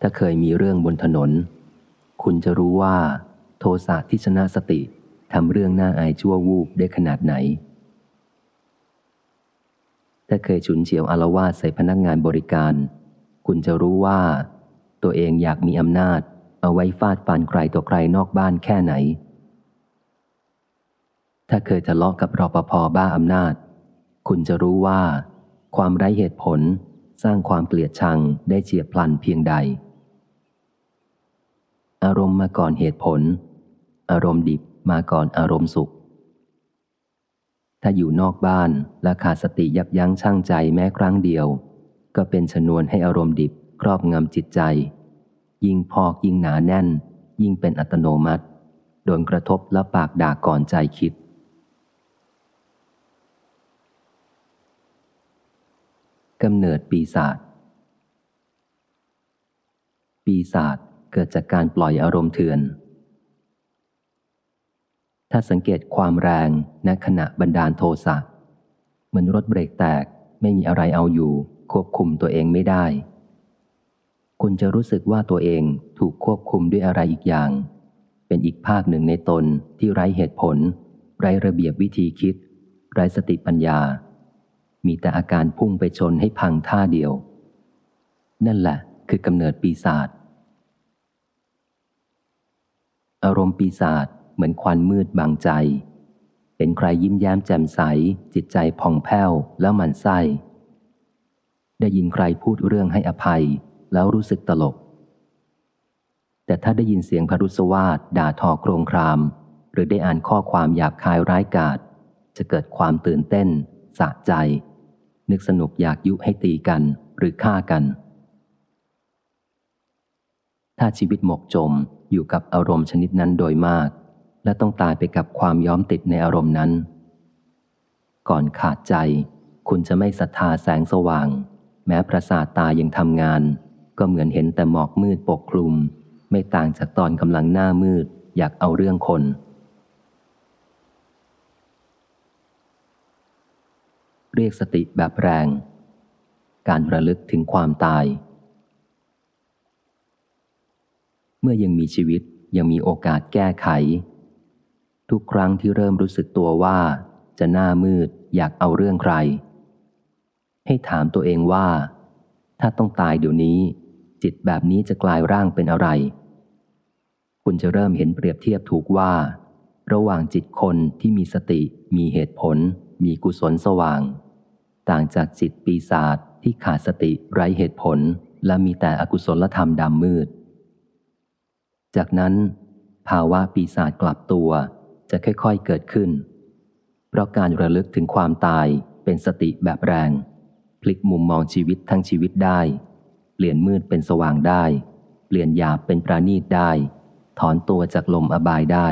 ถ้าเคยมีเรื่องบนถนน คุณจะรู้ว่า โทสะที่ชนะสติทำเรื่องน่าอายชั่ววูบได้ขนาดไหน ถ้าเคยฉุนเฉียวอารวาสใส่พนักงานบริการ คุณจะรู้ว่า ตัวเองอยากมีอำนาจ เอาไว้ฟาดฟันใครต่อใครนอกบ้านแค่ไหน ถ้าเคยทะเลาะกับรปภบ้าอำนาจ คุณจะรู้ว่า ความไร้เหตุผลสร้างความเกลียดชังได้เฉียบพลันเพียงใด อารมณ์มาก่อนเหตุผล อารมณ์ดิบมาก่อนอารมณ์สุข ถ้าอยู่นอกบ้านและขาดสติยับยั้งชั่งใจแม้ครั้งเดียว ก็เป็นชนวนให้อารมณ์ดิบครอบงำจิตใจ ยิ่งพอกยิ่งหนาแน่น ยิ่งเป็นอัตโนมัติ โดนกระทบและปากด่าก่อนใจคิด กำเนิดปีศาจปีศาจ เกิดจากการปล่อยอารมณ์เถื่อน ถ้าสังเกตความแรงณขณะบันดาลโทสะเหมือนรถเบรกแตกไม่มีอะไรเอาอยู่ ควบคุมตัวเองไม่ได้ คุณจะรู้สึกว่าตัวเองถูกควบคุมด้วยอะไรอีกอย่าง เป็นอีกภาคหนึ่งในตนที่ไร้เหตุผล ไร้ระเบียบวิธีคิด ไร้สติปัญญา มีแต่อาการพุ่งไปชนให้พังท่าเดียว นั่นแหละคือกำเนิดปีศาจ อารมณ์ปีศาจเหมือนควันมืดบังใจ เป็นใครยิ้มแย้มแจ่มใส จิตใจผ่องแผ้วแล้วมันไส้ ได้ยินใครพูดเรื่องให้อภัย แล้วรู้สึกตลก แต่ถ้าได้ยินเสียงพรุสวาดด่าทอโครงคราม หรือได้อ่านข้อความหยาบคายร้ายกาจจะเกิดความตื่นเต้น สะใจ นึกสนุกอยากยุให้ตีกันหรือฆ่ากัน ถ้าชีวิตหมกจมอยู่กับอารมณ์ชนิดนั้นโดยมาก และต้องตายไปกับความย้อมติดในอารมณ์นั้น ก่อนขาดใจ คุณจะไม่ศรัทธาแสงสว่าง แม้ประสาทตายังทำงาน ก็เหมือนเห็นแต่หมอกมืดปกคลุม ไม่ต่างจากตอนกำลังหน้ามืด อยากเอาเรื่องคนเรียกสติแบบแรง การระลึกถึงความตาย เมื่อยังมีชีวิตยังมีโอกาสแก้ไข ทุกครั้งที่เริ่มรู้สึกตัวว่า จะหน้ามืดอยากเอาเรื่องใคร ให้ถามตัวเองว่า ถ้าต้องตายเดี๋ยวนี้ จิตแบบนี้จะกลายร่างเป็นอะไร คุณจะเริ่มเห็นเปรียบเทียบถูกว่า ระหว่างจิตคนที่มีสติ มีเหตุผล มีกุศลสว่าง ต่างจากจิตปีศาจที่ขาดสติไร้เหตุผล และมีแต่อกุศลธรรมดำมืด จากนั้น ภาวะปีศาจกลับตัวจะค่อยๆเกิดขึ้น เพราะการระลึกถึงความตายเป็นสติแบบแรง พลิกมุมมองชีวิตทั้งชีวิตได้ เปลี่ยนมืดเป็นสว่างได้ เปลี่ยนหยาบเป็นประณีตได้ ถอนตัวจากลมอบายได้